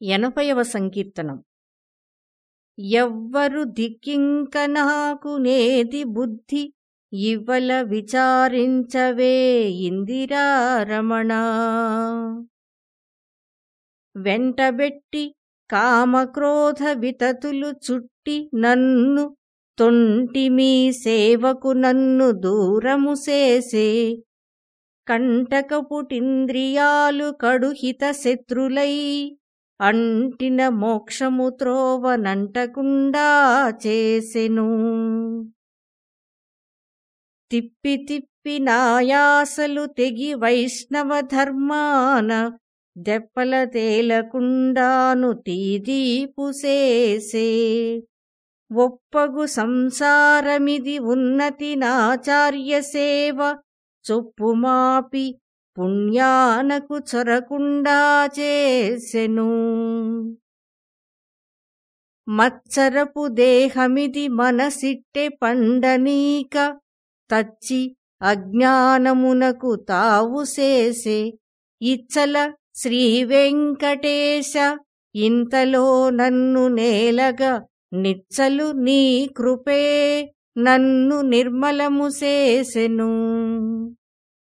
ఎనభైవ సంకీర్తనం. ఎవ్వరు దిక్కింక నాకు నేది బుద్ధి ఇవ్వల విచారించవే ఇందిరారమణ. వెంటబెట్టి కామక్రోధ వితతులు చుట్టి నన్ను తొంటి మీ సేవకు నన్ను దూరము చేసే కంటకపుటింద్రియాలు కడుహిత శత్రులై అంటిన మోక్షము త్రోవనంటకుండా చేసెను. తిప్పి తిప్పి నాయాసలు తెగి వైష్ణవ ధర్మాన దెప్పల తేలకుండాను తీదీపుసేసే ఒప్పగు సంసారమిది ఉన్నతి నాచార్య సేవ చొప్పుమాపి పుణ్యానకు చొరకుండా చేసెను. మత్సరపు దేహమిది మనసిట్టె పండనీక తచ్చి అజ్ఞానమునకు తావు చేసే ఇచ్చల శ్రీ వెంకటేశ ఇంతలో నన్ను నేలగా నిచ్చలు నీ కృపే నన్ను నిర్మలము చేసెను